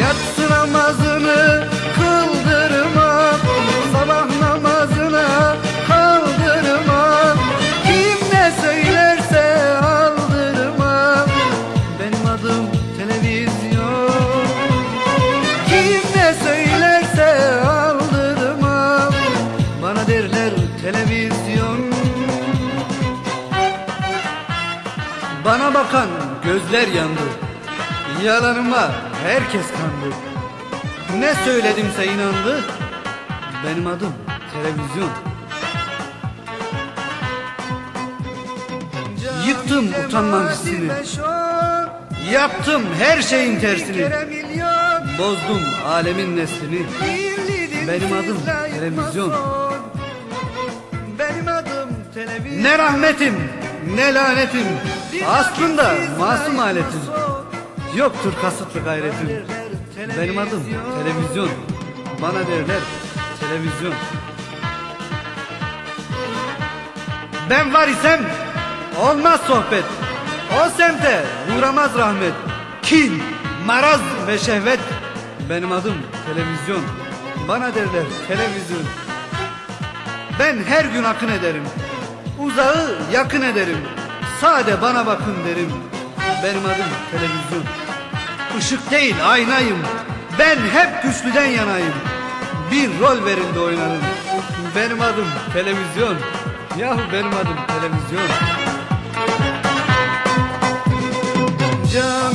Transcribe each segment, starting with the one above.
Yatsı namazını kıldırmam Sabah namazına kaldırmam Kim ne söylerse aldırmam Benim adım televizyon. Kim ne söylerse aldırmam Bana derler televizyon. Bana bakan gözler yandı Yalanıma herkes kandı. Ne söyledimse inandı? Benim adım televizyon. Yıktım hissini Yaptım her şeyin tersini. Bozdum alemin neslini. Benim adım televizyon. Benim adım televizyon. Ne rahmetim ne lanetim. Aslında masum aletim Yoktur kasıtlı gayretim. Benim adım televizyon. Bana derler televizyon. Ben var isem olmaz sohbet. O semte uğramaz rahmet. Kin, maraz ve şehvet. Benim adım televizyon. Bana derler televizyon. Ben her gün akın ederim. Uzağı yakın ederim. Sade bana bakın derim. Benim adım televizyon Işık değil aynayım. Ben hep güçlüden yanayım. Bir rol verildi oynarım Benim adım televizyon. Yahu benim adım televizyon. Cami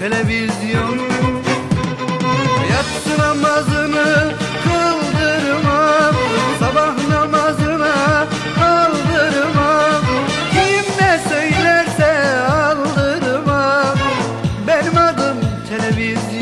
televizyonu Yatsı namazını kıldırmam. Sabah namazına kaldırmam Kim ne söylerse aldırmam. Benim adım televizyon